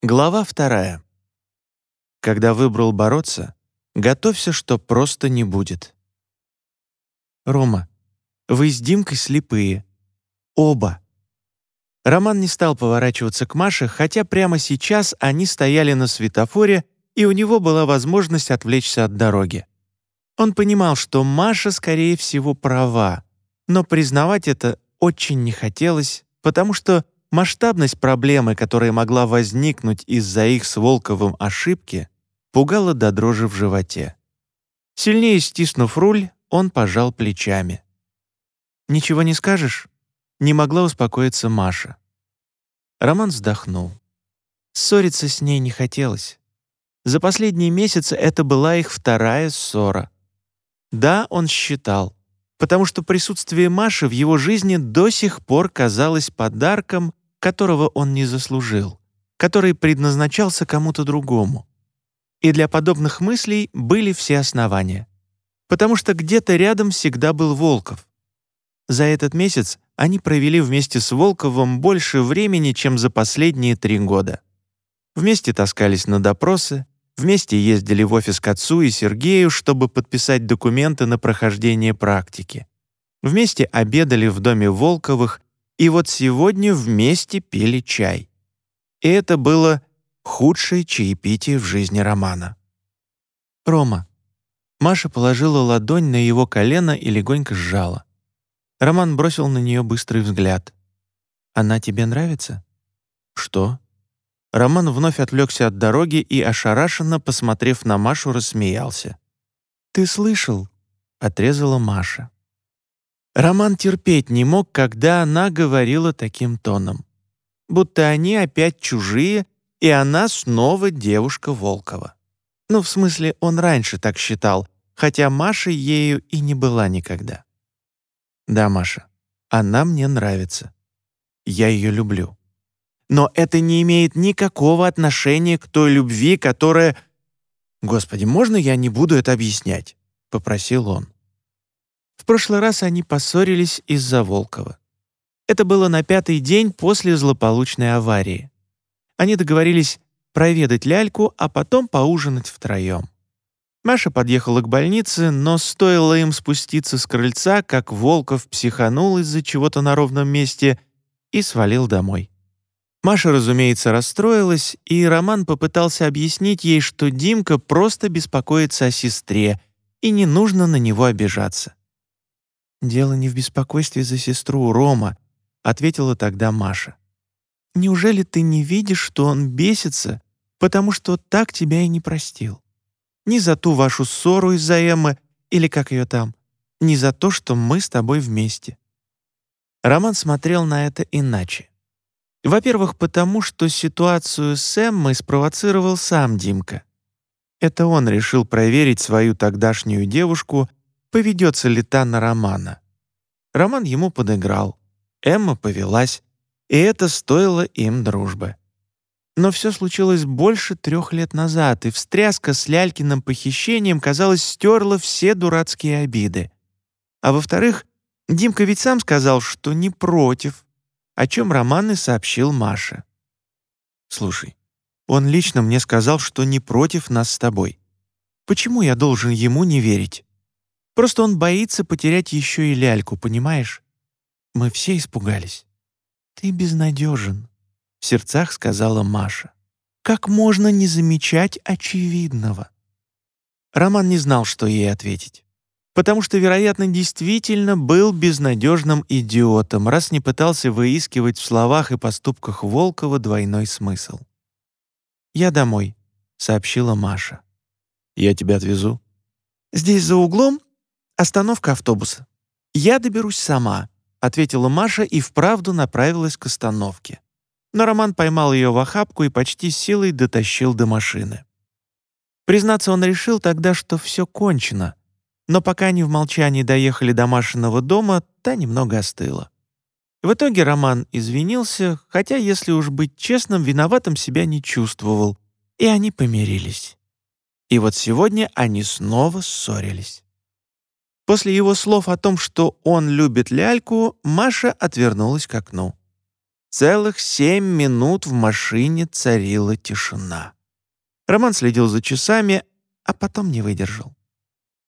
Глава вторая. Когда выбрал бороться, готовься, что просто не будет. Рома, вы с Димкой слепые. Оба. Роман не стал поворачиваться к Маше, хотя прямо сейчас они стояли на светофоре, и у него была возможность отвлечься от дороги. Он понимал, что Маша, скорее всего, права, но признавать это очень не хотелось, потому что Масштабность проблемы, которая могла возникнуть из-за их с Волковым ошибки, пугала до дрожи в животе. Сильнее стиснув руль, он пожал плечами. «Ничего не скажешь?» Не могла успокоиться Маша. Роман вздохнул. Ссориться с ней не хотелось. За последние месяцы это была их вторая ссора. Да, он считал, потому что присутствие Маши в его жизни до сих пор казалось подарком, которого он не заслужил, который предназначался кому-то другому. И для подобных мыслей были все основания. Потому что где-то рядом всегда был Волков. За этот месяц они провели вместе с Волковым больше времени, чем за последние три года. Вместе таскались на допросы, вместе ездили в офис к отцу и Сергею, чтобы подписать документы на прохождение практики. Вместе обедали в доме Волковых и вот сегодня вместе пили чай. И это было худшее чаепитие в жизни Романа. «Рома». Маша положила ладонь на его колено и легонько сжала. Роман бросил на нее быстрый взгляд. «Она тебе нравится?» «Что?» Роман вновь отвлекся от дороги и, ошарашенно, посмотрев на Машу, рассмеялся. «Ты слышал?» — отрезала Маша. Роман терпеть не мог, когда она говорила таким тоном. Будто они опять чужие, и она снова девушка Волкова. Ну, в смысле, он раньше так считал, хотя Маша ею и не была никогда. Да, Маша, она мне нравится. Я ее люблю. Но это не имеет никакого отношения к той любви, которая... «Господи, можно я не буду это объяснять?» — попросил он. В прошлый раз они поссорились из-за Волкова. Это было на пятый день после злополучной аварии. Они договорились проведать ляльку, а потом поужинать втроем. Маша подъехала к больнице, но стоило им спуститься с крыльца, как Волков психанул из-за чего-то на ровном месте и свалил домой. Маша, разумеется, расстроилась, и Роман попытался объяснить ей, что Димка просто беспокоится о сестре, и не нужно на него обижаться. «Дело не в беспокойстве за сестру, Рома», — ответила тогда Маша. «Неужели ты не видишь, что он бесится, потому что так тебя и не простил? Ни за ту вашу ссору из-за Эммы, или как ее там, ни за то, что мы с тобой вместе». Роман смотрел на это иначе. Во-первых, потому что ситуацию с Эммой спровоцировал сам Димка. Это он решил проверить свою тогдашнюю девушку поведется ли та на Романа. Роман ему подыграл, Эмма повелась, и это стоило им дружбы. Но все случилось больше трех лет назад, и встряска с Лялькиным похищением, казалось, стерла все дурацкие обиды. А во-вторых, Димка ведь сам сказал, что не против, о чем Роман и сообщил Маше. «Слушай, он лично мне сказал, что не против нас с тобой. Почему я должен ему не верить?» Просто он боится потерять еще и ляльку, понимаешь? Мы все испугались. Ты безнадежен, в сердцах сказала Маша. Как можно не замечать очевидного? Роман не знал, что ей ответить. Потому что, вероятно, действительно был безнадежным идиотом, раз не пытался выискивать в словах и поступках Волкова двойной смысл. «Я домой», — сообщила Маша. «Я тебя отвезу». «Здесь за углом «Остановка автобуса. Я доберусь сама», — ответила Маша и вправду направилась к остановке. Но Роман поймал ее в охапку и почти силой дотащил до машины. Признаться, он решил тогда, что все кончено, но пока они в молчании доехали до Машиного дома, та немного остыла. В итоге Роман извинился, хотя, если уж быть честным, виноватым себя не чувствовал, и они помирились. И вот сегодня они снова ссорились. После его слов о том, что он любит ляльку, Маша отвернулась к окну. Целых семь минут в машине царила тишина. Роман следил за часами, а потом не выдержал.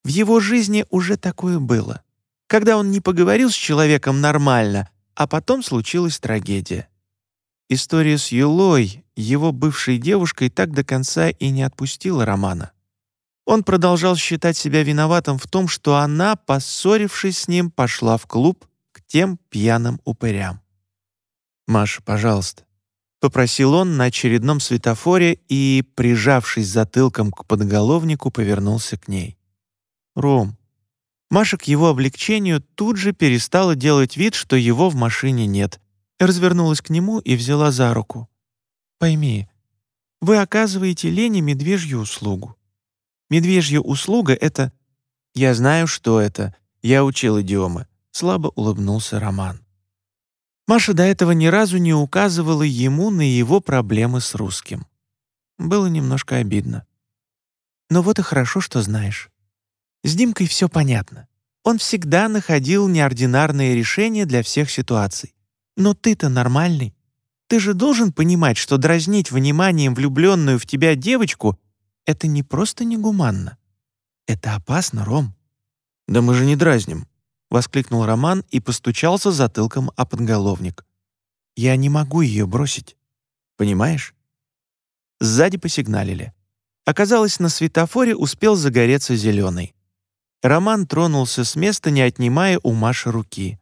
В его жизни уже такое было. Когда он не поговорил с человеком нормально, а потом случилась трагедия. История с Юлой, его бывшей девушкой, так до конца и не отпустила Романа. Он продолжал считать себя виноватым в том, что она, поссорившись с ним, пошла в клуб к тем пьяным упырям. «Маша, пожалуйста», — попросил он на очередном светофоре и, прижавшись затылком к подголовнику, повернулся к ней. «Ром». Маша к его облегчению тут же перестала делать вид, что его в машине нет, развернулась к нему и взяла за руку. «Пойми, вы оказываете Лене медвежью услугу. Медвежья услуга — это...» «Я знаю, что это. Я учил идиомы», — слабо улыбнулся Роман. Маша до этого ни разу не указывала ему на его проблемы с русским. Было немножко обидно. Но вот и хорошо, что знаешь. С Димкой все понятно. Он всегда находил неординарные решения для всех ситуаций. Но ты-то нормальный. Ты же должен понимать, что дразнить вниманием влюбленную в тебя девочку — это не просто негуманно. Это опасно, Ром. «Да мы же не дразним», — воскликнул Роман и постучался затылком о подголовник. «Я не могу ее бросить. Понимаешь?» Сзади посигналили. Оказалось, на светофоре успел загореться зеленый. Роман тронулся с места, не отнимая у Маши руки.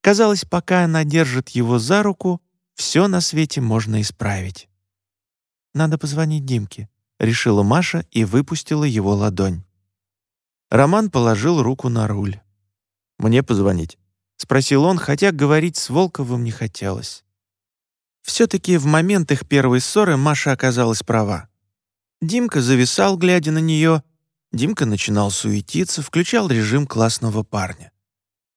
Казалось, пока она держит его за руку, все на свете можно исправить. «Надо позвонить Димке», — решила Маша и выпустила его ладонь. Роман положил руку на руль. «Мне позвонить?» — спросил он, хотя говорить с Волковым не хотелось. Все-таки в момент их первой ссоры Маша оказалась права. Димка зависал, глядя на нее. Димка начинал суетиться, включал режим классного парня.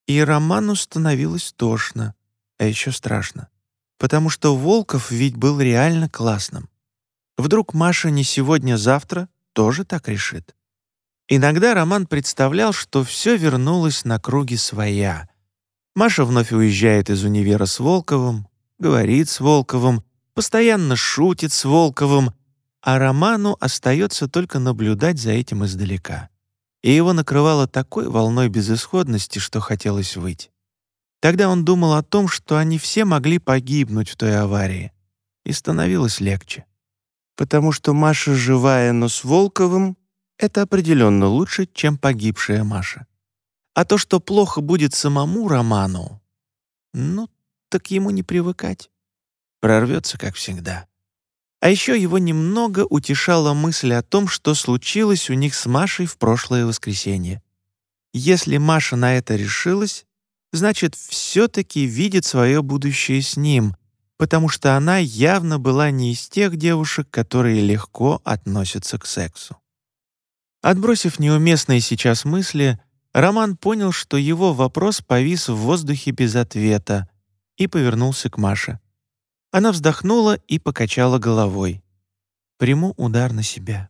И Роману становилось тошно, а еще страшно. Потому что Волков ведь был реально классным. Вдруг Маша не сегодня-завтра тоже так решит? Иногда Роман представлял, что все вернулось на круги своя. Маша вновь уезжает из универа с Волковым, говорит с Волковым, постоянно шутит с Волковым, а Роману остается только наблюдать за этим издалека. И его накрывало такой волной безысходности, что хотелось выйти. Тогда он думал о том, что они все могли погибнуть в той аварии, и становилось легче. Потому что Маша живая, но с Волковым, это определенно лучше, чем погибшая Маша. А то, что плохо будет самому Роману, ну, так ему не привыкать. Прорвется, как всегда. А еще его немного утешала мысль о том, что случилось у них с Машей в прошлое воскресенье. Если Маша на это решилась, значит, все-таки видит свое будущее с ним, потому что она явно была не из тех девушек, которые легко относятся к сексу. Отбросив неуместные сейчас мысли, Роман понял, что его вопрос повис в воздухе без ответа и повернулся к Маше. Она вздохнула и покачала головой. «Приму удар на себя».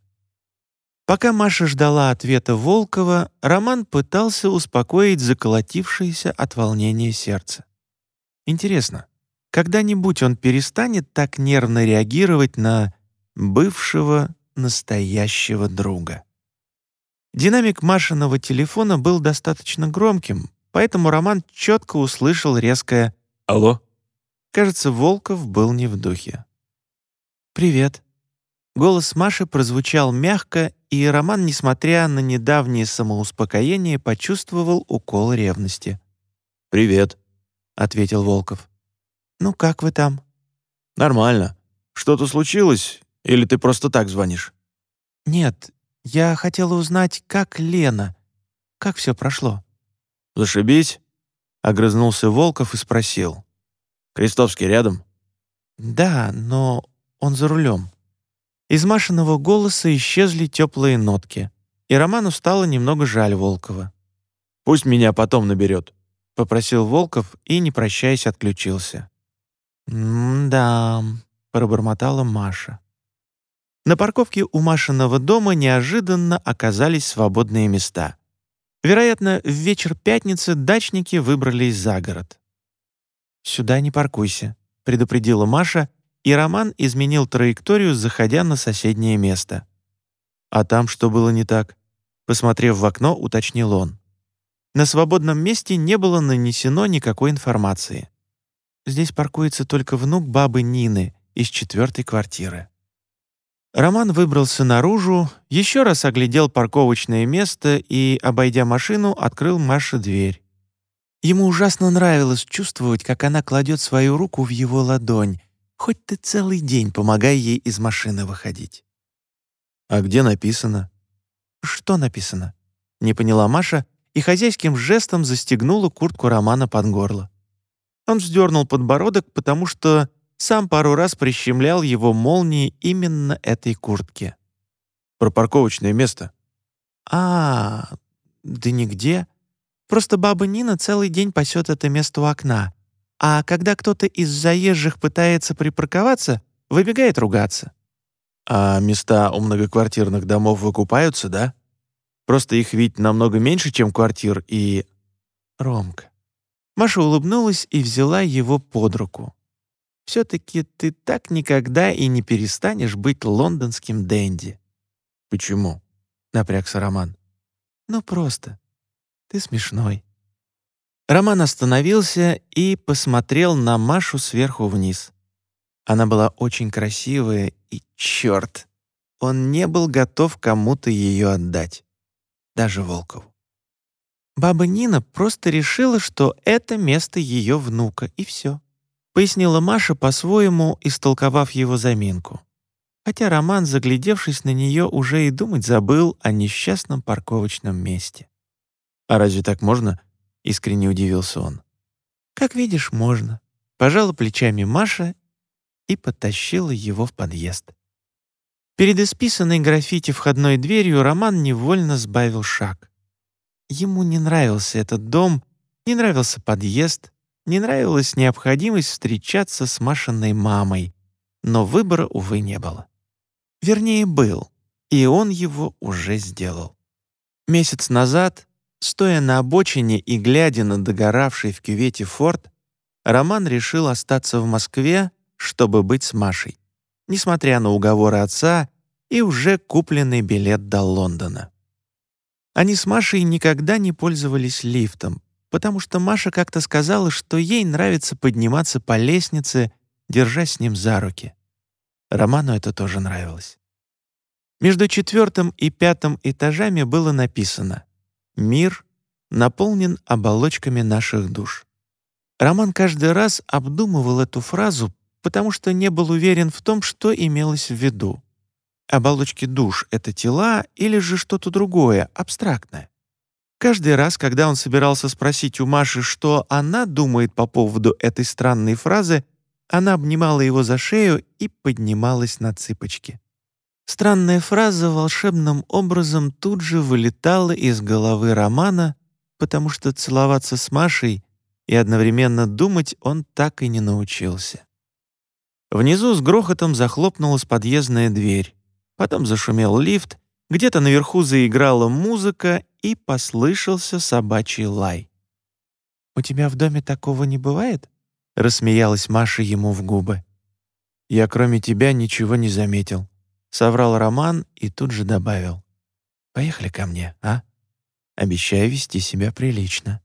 Пока Маша ждала ответа Волкова, Роман пытался успокоить заколотившееся от волнения сердце. Интересно, когда-нибудь он перестанет так нервно реагировать на бывшего настоящего друга? Динамик Машиного телефона был достаточно громким, поэтому Роман четко услышал резкое «Алло». Кажется, Волков был не в духе. «Привет». Голос Маши прозвучал мягко, и Роман, несмотря на недавнее самоуспокоение, почувствовал укол ревности. «Привет», — ответил Волков. «Ну, как вы там?» «Нормально. Что-то случилось? Или ты просто так звонишь?» «Нет, я хотела узнать, как Лена. Как все прошло?» «Зашибись», — огрызнулся Волков и спросил. «Крестовский рядом?» «Да, но он за рулем». Из Машиного голоса исчезли теплые нотки, и Роману стало немного жаль Волкова. «Пусть меня потом наберет», — попросил Волков и, не прощаясь, отключился. «М-да», — пробормотала Маша. На парковке у Машиного дома неожиданно оказались свободные места. Вероятно, в вечер пятницы дачники выбрались за город. «Сюда не паркуйся», — предупредила Маша, и Роман изменил траекторию, заходя на соседнее место. «А там что было не так?» Посмотрев в окно, уточнил он. На свободном месте не было нанесено никакой информации. Здесь паркуется только внук бабы Нины из четвертой квартиры. Роман выбрался наружу, еще раз оглядел парковочное место и, обойдя машину, открыл Маше дверь. Ему ужасно нравилось чувствовать, как она кладет свою руку в его ладонь, хоть ты целый день помогай ей из машины выходить. «А где написано?» «Что написано?» — не поняла Маша и хозяйским жестом застегнула куртку Романа под горло. Он вздернул подбородок, потому что сам пару раз прищемлял его молнией именно этой куртки. «Про парковочное место». «А, да нигде. Просто баба Нина целый день пасет это место у окна. А когда кто-то из заезжих пытается припарковаться, выбегает ругаться. А места у многоквартирных домов выкупаются, да? Просто их ведь намного меньше, чем квартир, и... Ромка. Маша улыбнулась и взяла его под руку. «Все-таки ты так никогда и не перестанешь быть лондонским денди». «Почему?» — напрягся Роман. «Ну просто. Ты смешной». Роман остановился и посмотрел на Машу сверху вниз. Она была очень красивая, и черт, он не был готов кому-то ее отдать. Даже Волкову. Баба Нина просто решила, что это место ее внука, и все. Пояснила Маша по-своему, истолковав его заминку. Хотя Роман, заглядевшись на нее, уже и думать забыл о несчастном парковочном месте. «А разве так можно?» — искренне удивился он. «Как видишь, можно», — пожала плечами Маша и потащила его в подъезд. Перед исписанной граффити входной дверью Роман невольно сбавил шаг. Ему не нравился этот дом, не нравился подъезд, не нравилась необходимость встречаться с Машиной мамой, но выбора, увы, не было. Вернее, был, и он его уже сделал. Месяц назад, стоя на обочине и глядя на догоравший в кювете форт, Роман решил остаться в Москве, чтобы быть с Машей, несмотря на уговоры отца и уже купленный билет до Лондона. Они с Машей никогда не пользовались лифтом, потому что Маша как-то сказала, что ей нравится подниматься по лестнице, держась с ним за руки. Роману это тоже нравилось. Между четвертым и пятым этажами было написано «Мир наполнен оболочками наших душ». Роман каждый раз обдумывал эту фразу, потому что не был уверен в том, что имелось в виду. Оболочки душ — это тела или же что-то другое, абстрактное. Каждый раз, когда он собирался спросить у Маши, что она думает по поводу этой странной фразы, она обнимала его за шею и поднималась на цыпочки. Странная фраза волшебным образом тут же вылетала из головы Романа, потому что целоваться с Машей и одновременно думать он так и не научился. Внизу с грохотом захлопнулась подъездная дверь. Потом зашумел лифт, где-то наверху заиграла музыка и послышался собачий лай. «У тебя в доме такого не бывает?» — рассмеялась Маша ему в губы. «Я кроме тебя ничего не заметил», — соврал Роман и тут же добавил. «Поехали ко мне, а? Обещаю вести себя прилично.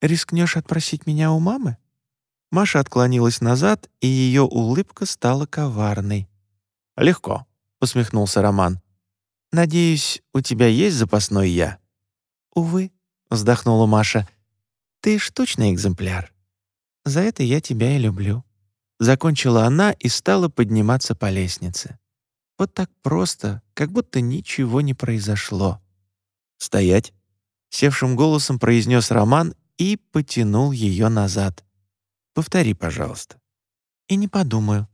Рискнешь отпросить меня у мамы?» Маша отклонилась назад, и ее улыбка стала коварной. «Легко», — усмехнулся Роман. «Надеюсь, у тебя есть запасной «я»?» «Увы», — вздохнула Маша. «Ты штучный экземпляр. За это я тебя и люблю». Закончила она и стала подниматься по лестнице. Вот так просто, как будто ничего не произошло. «Стоять!» — севшим голосом произнес Роман и потянул ее назад. Повтори, пожалуйста». «И не подумаю», —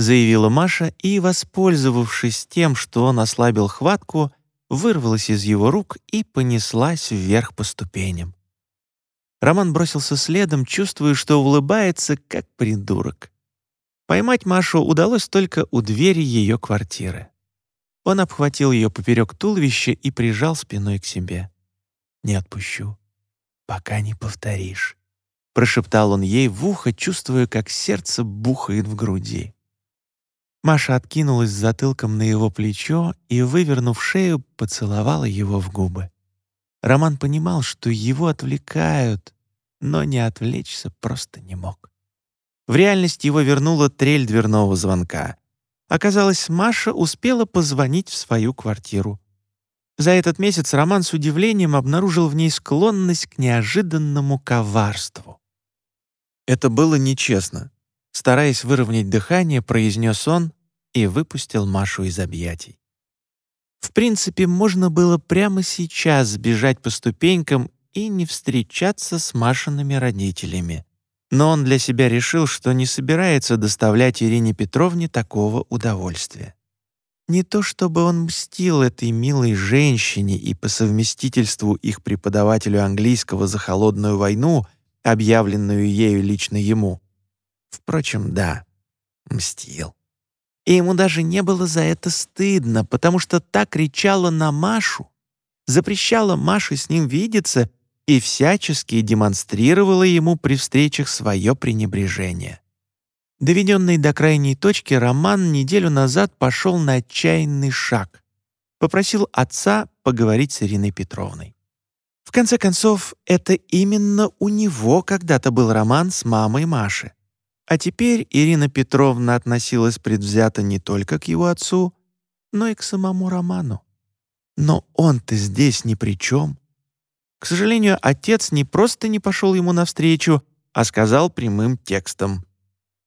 заявила Маша и, воспользовавшись тем, что он ослабил хватку, вырвалась из его рук и понеслась вверх по ступеням. Роман бросился следом, чувствуя, что улыбается, как придурок. Поймать Машу удалось только у двери ее квартиры. Он обхватил ее поперек туловища и прижал спиной к себе. «Не отпущу, пока не повторишь». — прошептал он ей в ухо, чувствуя, как сердце бухает в груди. Маша откинулась затылком на его плечо и, вывернув шею, поцеловала его в губы. Роман понимал, что его отвлекают, но не отвлечься просто не мог. В реальность его вернула трель дверного звонка. Оказалось, Маша успела позвонить в свою квартиру. За этот месяц Роман с удивлением обнаружил в ней склонность к неожиданному коварству. Это было нечестно. Стараясь выровнять дыхание, произнес он и выпустил Машу из объятий. В принципе, можно было прямо сейчас сбежать по ступенькам и не встречаться с Машиными родителями. Но он для себя решил, что не собирается доставлять Ирине Петровне такого удовольствия. Не то чтобы он мстил этой милой женщине и по совместительству их преподавателю английского за холодную войну, объявленную ею лично ему. Впрочем, да, мстил. И ему даже не было за это стыдно, потому что так кричала на Машу, запрещала Маше с ним видеться и всячески демонстрировала ему при встречах свое пренебрежение. Доведенный до крайней точки, Роман неделю назад пошел на отчаянный шаг. Попросил отца поговорить с Ириной Петровной. В конце концов, это именно у него когда-то был роман с мамой Маши. А теперь Ирина Петровна относилась предвзято не только к его отцу, но и к самому Роману. Но он-то здесь ни при чем. К сожалению, отец не просто не пошел ему навстречу, а сказал прямым текстом.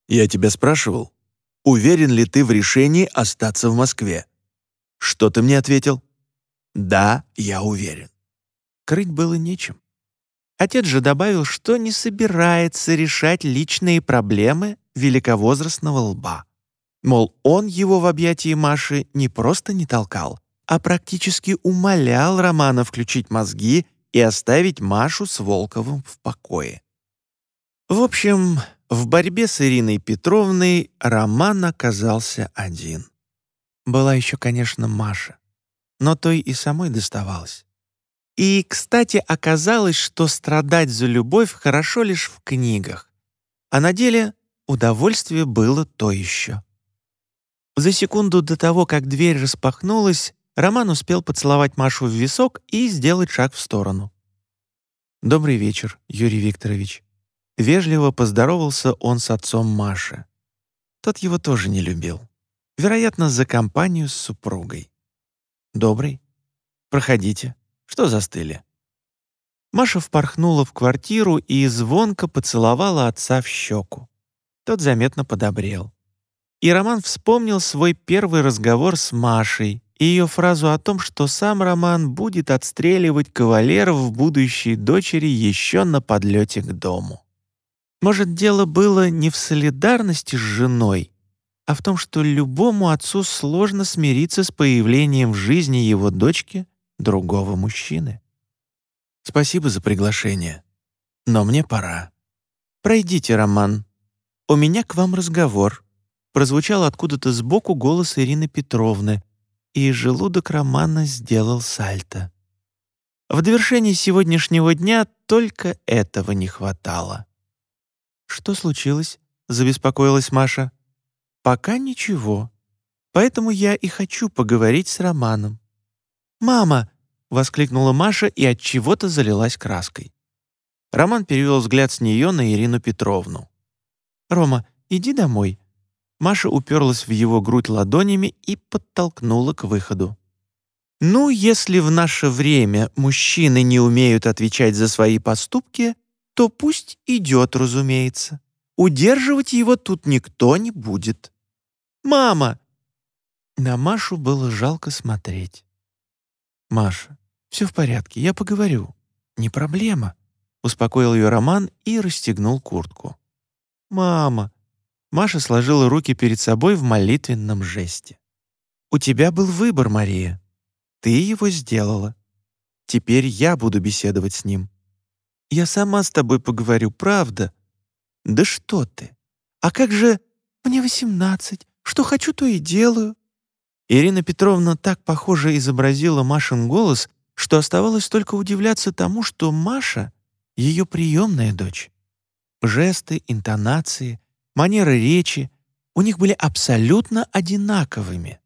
«Я тебя спрашивал, уверен ли ты в решении остаться в Москве?» «Что ты мне ответил?» «Да, я уверен». Крыть было нечем. Отец же добавил, что не собирается решать личные проблемы великовозрастного лба. Мол, он его в объятии Маши не просто не толкал, а практически умолял Романа включить мозги и оставить Машу с Волковым в покое. В общем, в борьбе с Ириной Петровной Роман оказался один. Была еще, конечно, Маша, но той и самой доставалось. И, кстати, оказалось, что страдать за любовь хорошо лишь в книгах, а на деле удовольствие было то еще. За секунду до того, как дверь распахнулась, Роман успел поцеловать Машу в висок и сделать шаг в сторону. «Добрый вечер, Юрий Викторович». Вежливо поздоровался он с отцом Маши. Тот его тоже не любил. Вероятно, за компанию с супругой. «Добрый. Проходите», что застыли?» Маша впорхнула в квартиру и звонко поцеловала отца в щеку. Тот заметно подобрел. И Роман вспомнил свой первый разговор с Машей и ее фразу о том, что сам Роман будет отстреливать кавалеров в будущей дочери еще на подлете к дому. Может, дело было не в солидарности с женой, а в том, что любому отцу сложно смириться с появлением в жизни его дочки другого мужчины. Спасибо за приглашение, но мне пора. Пройдите, Роман. У меня к вам разговор. Прозвучал откуда-то сбоку голос Ирины Петровны, и желудок Романа сделал сальто. В довершении сегодняшнего дня только этого не хватало. «Что случилось?» — забеспокоилась Маша. «Пока ничего. Поэтому я и хочу поговорить с Романом. «Мама!» — воскликнула Маша и от чего-то залилась краской. Роман перевел взгляд с нее на Ирину Петровну. «Рома, иди домой». Маша уперлась в его грудь ладонями и подтолкнула к выходу. «Ну, если в наше время мужчины не умеют отвечать за свои поступки, то пусть идет, разумеется. Удерживать его тут никто не будет». «Мама!» На Машу было жалко смотреть. «Маша, все в порядке, я поговорю. Не проблема», — успокоил ее Роман и расстегнул куртку. «Мама!» Маша сложила руки перед собой в молитвенном жесте. «У тебя был выбор, Мария. Ты его сделала. Теперь я буду беседовать с ним. Я сама с тобой поговорю, правда?» «Да что ты! А как же... Мне восемнадцать. Что хочу, то и делаю. Ирина Петровна так похоже изобразила Машин голос, что оставалось только удивляться тому, что Маша — ее приемная дочь. жесты, интонации, манера речи у них были абсолютно одинаковыми.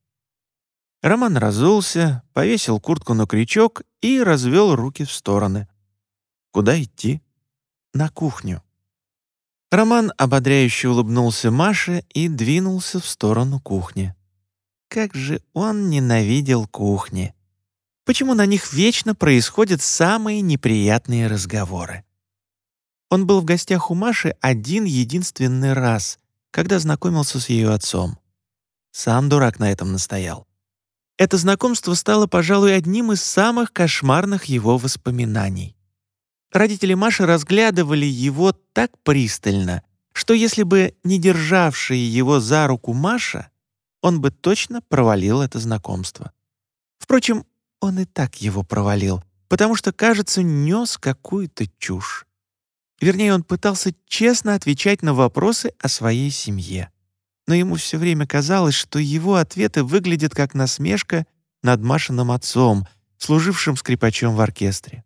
Роман разулся, повесил куртку на крючок и развел руки в стороны. Куда идти? На кухню. Роман ободряюще улыбнулся Маше и двинулся в сторону кухни. Как же он ненавидел кухни! Почему на них вечно происходят самые неприятные разговоры? Он был в гостях у Маши один единственный раз, когда знакомился с ее отцом. Сам дурак на этом настоял. Это знакомство стало, пожалуй, одним из самых кошмарных его воспоминаний. Родители Маши разглядывали его так пристально, что если бы не державшая его за руку Маша, он бы точно провалил это знакомство. Впрочем, он и так его провалил, потому что, кажется, нес какую-то чушь. Вернее, он пытался честно отвечать на вопросы о своей семье. Но ему все время казалось, что его ответы выглядят как насмешка над Машиным отцом, служившим скрипачом в оркестре.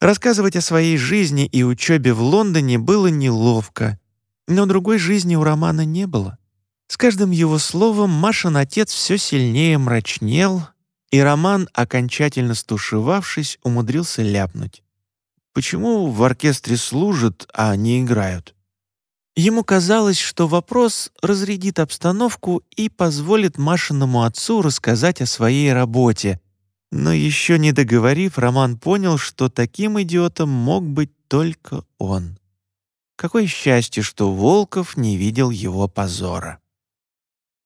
Рассказывать о своей жизни и учебе в Лондоне было неловко, но другой жизни у Романа не было. С каждым его словом Машин отец все сильнее мрачнел, и Роман, окончательно стушевавшись, умудрился ляпнуть. «Почему в оркестре служат, а не играют?» Ему казалось, что вопрос разрядит обстановку и позволит Машиному отцу рассказать о своей работе, но еще не договорив, Роман понял, что таким идиотом мог быть только он. Какое счастье, что Волков не видел его позора.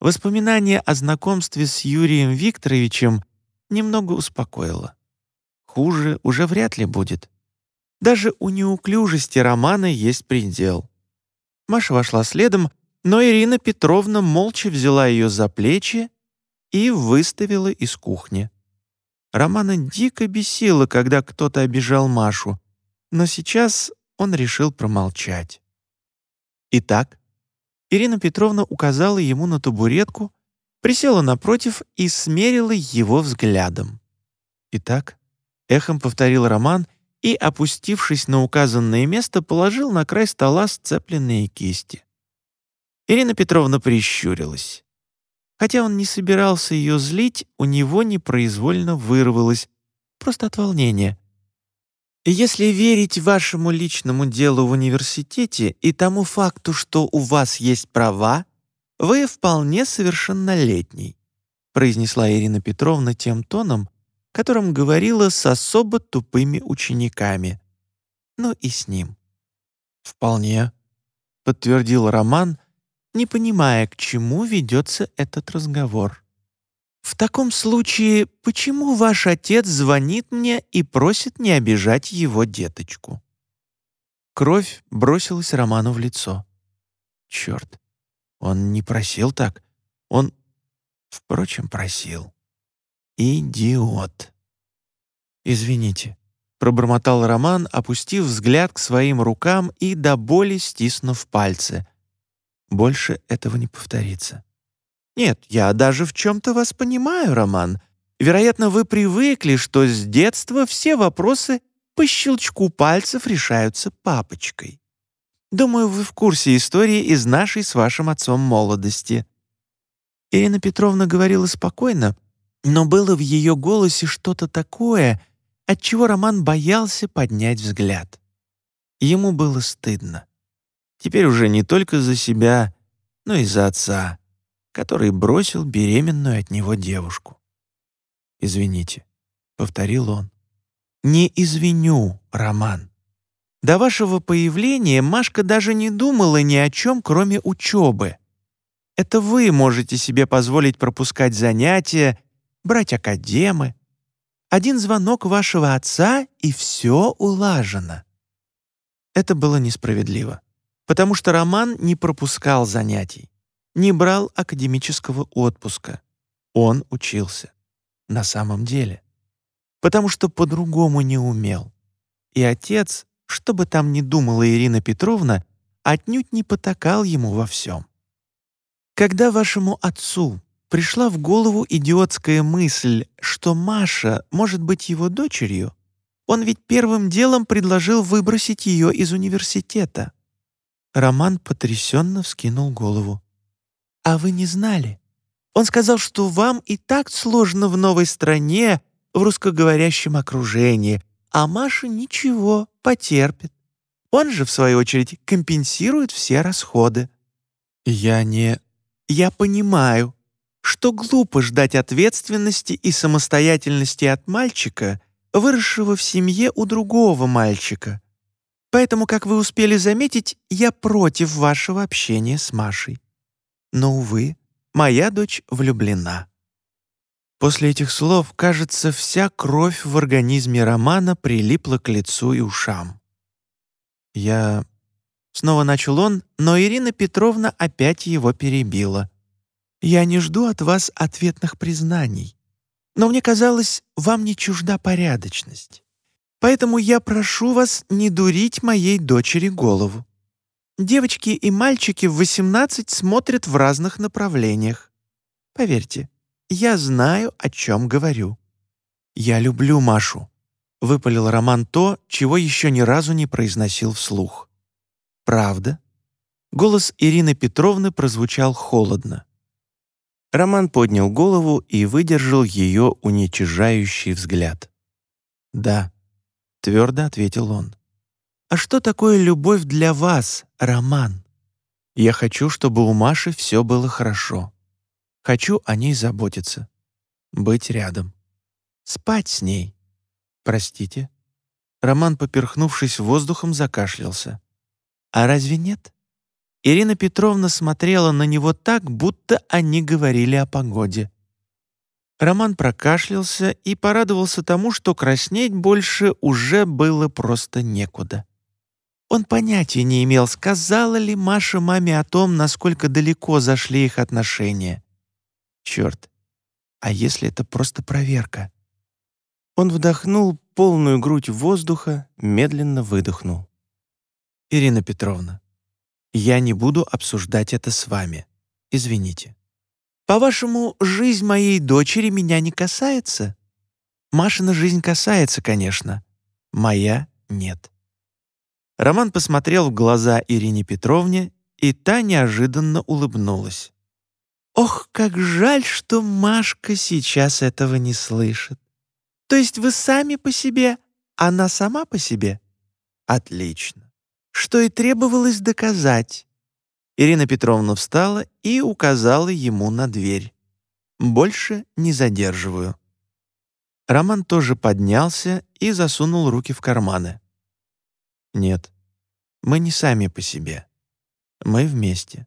Воспоминание о знакомстве с Юрием Викторовичем немного успокоило. Хуже уже вряд ли будет. Даже у неуклюжести Романа есть предел. Маша вошла следом, но Ирина Петровна молча взяла ее за плечи и выставила из кухни. Романа дико бесило, когда кто-то обижал Машу, но сейчас он решил промолчать. Итак, Ирина Петровна указала ему на табуретку, присела напротив и смерила его взглядом. Итак, эхом повторил Роман и, опустившись на указанное место, положил на край стола сцепленные кисти. Ирина Петровна прищурилась. Хотя он не собирался ее злить, у него непроизвольно вырвалось, просто от волнения. «Если верить вашему личному делу в университете и тому факту, что у вас есть права, вы вполне совершеннолетний», произнесла Ирина Петровна тем тоном, которым говорила с особо тупыми учениками. Ну и с ним. «Вполне», — подтвердил Роман, не понимая, к чему ведется этот разговор. «В таком случае, почему ваш отец звонит мне и просит не обижать его деточку?» Кровь бросилась Роману в лицо. «Черт, он не просил так. Он, впрочем, просил. Идиот!» «Извините», — пробормотал Роман, опустив взгляд к своим рукам и до боли стиснув пальцы — больше этого не повторится. Нет, я даже в чем-то вас понимаю, Роман. Вероятно, вы привыкли, что с детства все вопросы по щелчку пальцев решаются папочкой. Думаю, вы в курсе истории из нашей с вашим отцом молодости. Ирина Петровна говорила спокойно, но было в ее голосе что-то такое, от чего Роман боялся поднять взгляд. Ему было стыдно. Теперь уже не только за себя, но и за отца, который бросил беременную от него девушку. «Извините», — повторил он. «Не извиню, Роман. До вашего появления Машка даже не думала ни о чем, кроме учебы. Это вы можете себе позволить пропускать занятия, брать академы. Один звонок вашего отца, и все улажено». Это было несправедливо потому что Роман не пропускал занятий, не брал академического отпуска. Он учился. На самом деле. Потому что по-другому не умел. И отец, что бы там ни думала Ирина Петровна, отнюдь не потакал ему во всем. Когда вашему отцу пришла в голову идиотская мысль, что Маша может быть его дочерью, он ведь первым делом предложил выбросить ее из университета. Роман потрясенно вскинул голову. «А вы не знали? Он сказал, что вам и так сложно в новой стране, в русскоговорящем окружении, а Маша ничего, потерпит. Он же, в свою очередь, компенсирует все расходы». «Я не...» «Я понимаю, что глупо ждать ответственности и самостоятельности от мальчика, выросшего в семье у другого мальчика. Поэтому, как вы успели заметить, я против вашего общения с Машей. Но, увы, моя дочь влюблена». После этих слов, кажется, вся кровь в организме Романа прилипла к лицу и ушам. «Я...» Снова начал он, но Ирина Петровна опять его перебила. «Я не жду от вас ответных признаний. Но мне казалось, вам не чужда порядочность. Поэтому я прошу вас не дурить моей дочери голову. Девочки и мальчики в 18 смотрят в разных направлениях. Поверьте, я знаю, о чем говорю. Я люблю Машу, выпалил Роман то, чего еще ни разу не произносил вслух. Правда? Голос Ирины Петровны прозвучал холодно. Роман поднял голову и выдержал ее уничижающий взгляд. «Да», — твердо ответил он. «А что такое любовь для вас, Роман? Я хочу, чтобы у Маши все было хорошо. Хочу о ней заботиться, быть рядом, спать с ней. Простите?» Роман, поперхнувшись воздухом, закашлялся. «А разве нет?» Ирина Петровна смотрела на него так, будто они говорили о погоде. Роман прокашлялся и порадовался тому, что краснеть больше уже было просто некуда. Он понятия не имел, сказала ли Маша маме о том, насколько далеко зашли их отношения. Черт, а если это просто проверка? Он вдохнул полную грудь воздуха, медленно выдохнул. «Ирина Петровна, я не буду обсуждать это с вами. Извините. По-вашему, жизнь моей дочери меня не касается? Машина жизнь касается, конечно. Моя — нет. Роман посмотрел в глаза Ирине Петровне, и та неожиданно улыбнулась. «Ох, как жаль, что Машка сейчас этого не слышит. То есть вы сами по себе, она сама по себе? Отлично что и требовалось доказать. Ирина Петровна встала и указала ему на дверь. «Больше не задерживаю». Роман тоже поднялся и засунул руки в карманы. «Нет, мы не сами по себе. Мы вместе.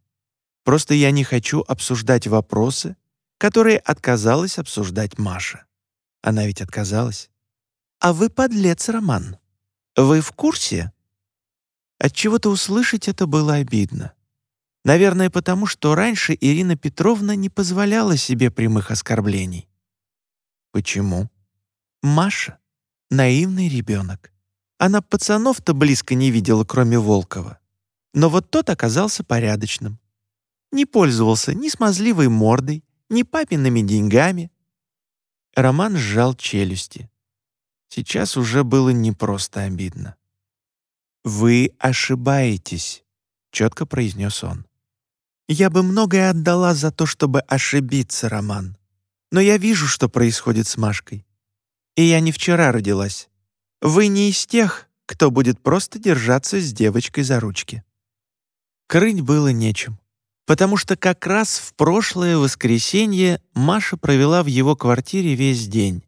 Просто я не хочу обсуждать вопросы, которые отказалась обсуждать Маша. Она ведь отказалась. А вы подлец, Роман. Вы в курсе, Отчего-то услышать это было обидно. Наверное, потому что раньше Ирина Петровна не позволяла себе прямых оскорблений. Почему? Маша — наивный ребенок. Она пацанов-то близко не видела, кроме Волкова. Но вот тот оказался порядочным. Не пользовался ни смазливой мордой, ни папиными деньгами. Роман сжал челюсти. Сейчас уже было не просто обидно. «Вы ошибаетесь», — четко произнес он. «Я бы многое отдала за то, чтобы ошибиться, Роман. Но я вижу, что происходит с Машкой. И я не вчера родилась. Вы не из тех, кто будет просто держаться с девочкой за ручки». Крыть было нечем, потому что как раз в прошлое воскресенье Маша провела в его квартире весь день,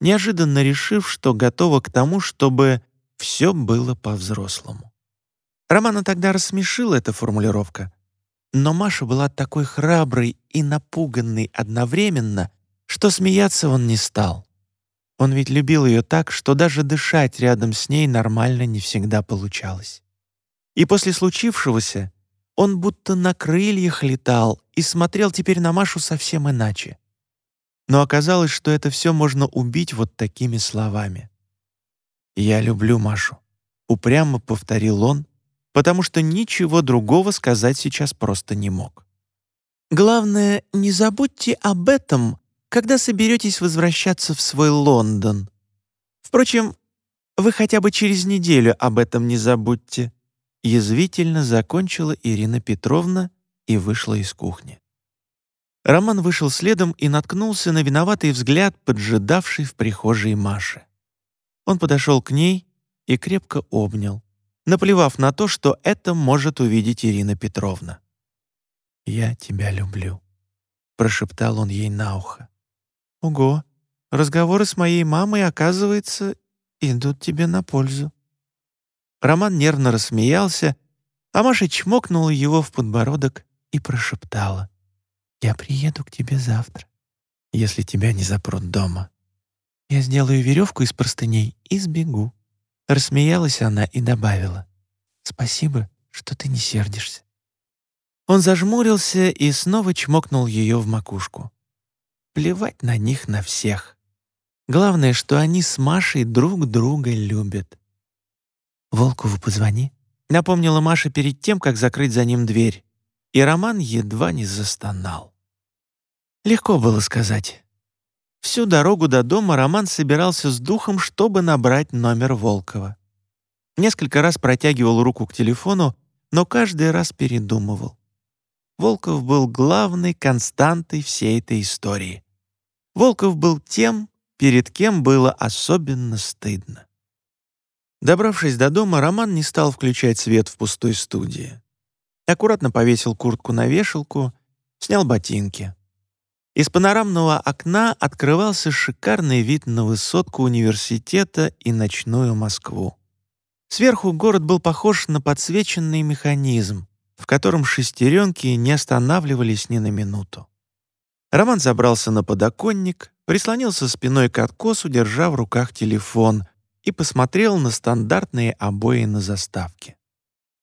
неожиданно решив, что готова к тому, чтобы все было по-взрослому. Романа тогда рассмешила эта формулировка. Но Маша была такой храброй и напуганной одновременно, что смеяться он не стал. Он ведь любил ее так, что даже дышать рядом с ней нормально не всегда получалось. И после случившегося он будто на крыльях летал и смотрел теперь на Машу совсем иначе. Но оказалось, что это все можно убить вот такими словами. «Я люблю Машу», — упрямо повторил он, потому что ничего другого сказать сейчас просто не мог. «Главное, не забудьте об этом, когда соберетесь возвращаться в свой Лондон. Впрочем, вы хотя бы через неделю об этом не забудьте. Язвительно закончила Ирина Петровна и вышла из кухни. Роман вышел следом и наткнулся на виноватый взгляд, поджидавший в прихожей Маши. Он подошел к ней и крепко обнял, наплевав на то, что это может увидеть Ирина Петровна. «Я тебя люблю», — прошептал он ей на ухо. «Ого, разговоры с моей мамой, оказывается, идут тебе на пользу». Роман нервно рассмеялся, а Маша чмокнула его в подбородок и прошептала. «Я приеду к тебе завтра, если тебя не запрут дома. Я сделаю веревку из простыней и сбегу». Рассмеялась она и добавила. «Спасибо, что ты не сердишься». Он зажмурился и снова чмокнул ее в макушку. Плевать на них на всех. Главное, что они с Машей друг друга любят. «Волкову позвони», — напомнила Маша перед тем, как закрыть за ним дверь. И Роман едва не застонал. Легко было сказать. Всю дорогу до дома Роман собирался с духом, чтобы набрать номер Волкова. Несколько раз протягивал руку к телефону, но каждый раз передумывал. Волков был главной константой всей этой истории. Волков был тем, перед кем было особенно стыдно. Добравшись до дома, Роман не стал включать свет в пустой студии. Аккуратно повесил куртку на вешалку, снял ботинки. Из панорамного окна открывался шикарный вид на высотку университета и ночную Москву. Сверху город был похож на подсвеченный механизм, в котором шестеренки не останавливались ни на минуту. Роман забрался на подоконник, прислонился спиной к откосу, держа в руках телефон, и посмотрел на стандартные обои на заставке.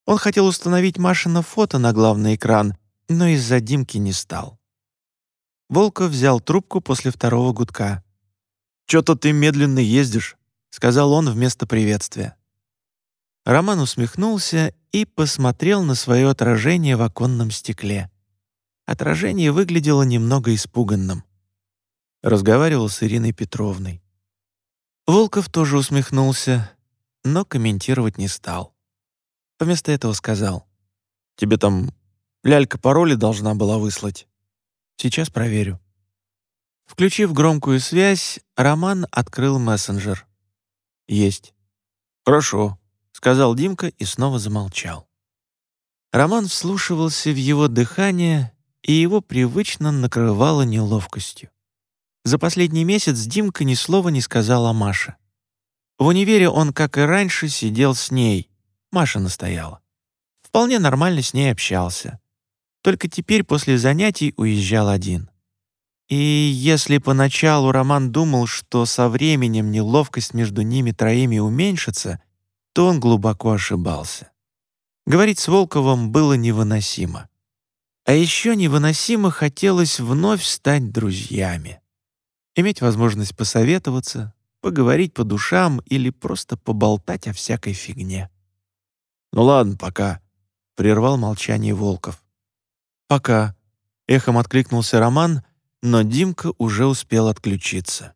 Он хотел установить Машина фото на главный экран, но из-за Димки не стал. Волков взял трубку после второго гудка. «Чё-то ты медленно ездишь», — сказал он вместо приветствия. Роман усмехнулся и посмотрел на свое отражение в оконном стекле. Отражение выглядело немного испуганным. Разговаривал с Ириной Петровной. Волков тоже усмехнулся, но комментировать не стал. Вместо этого сказал. «Тебе там лялька пароли должна была выслать. Сейчас проверю». Включив громкую связь, Роман открыл мессенджер. «Есть». «Хорошо», — сказал Димка и снова замолчал. Роман вслушивался в его дыхание, и его привычно накрывало неловкостью. За последний месяц Димка ни слова не сказал о Маше. В универе он, как и раньше, сидел с ней. Маша настояла. Вполне нормально с ней общался. Только теперь после занятий уезжал один. И если поначалу Роман думал, что со временем неловкость между ними троими уменьшится, то он глубоко ошибался. Говорить с Волковым было невыносимо. А еще невыносимо хотелось вновь стать друзьями. Иметь возможность посоветоваться, поговорить по душам или просто поболтать о всякой фигне. «Ну ладно, пока», — прервал молчание Волков. «Пока», — эхом откликнулся Роман, но Димка уже успел отключиться.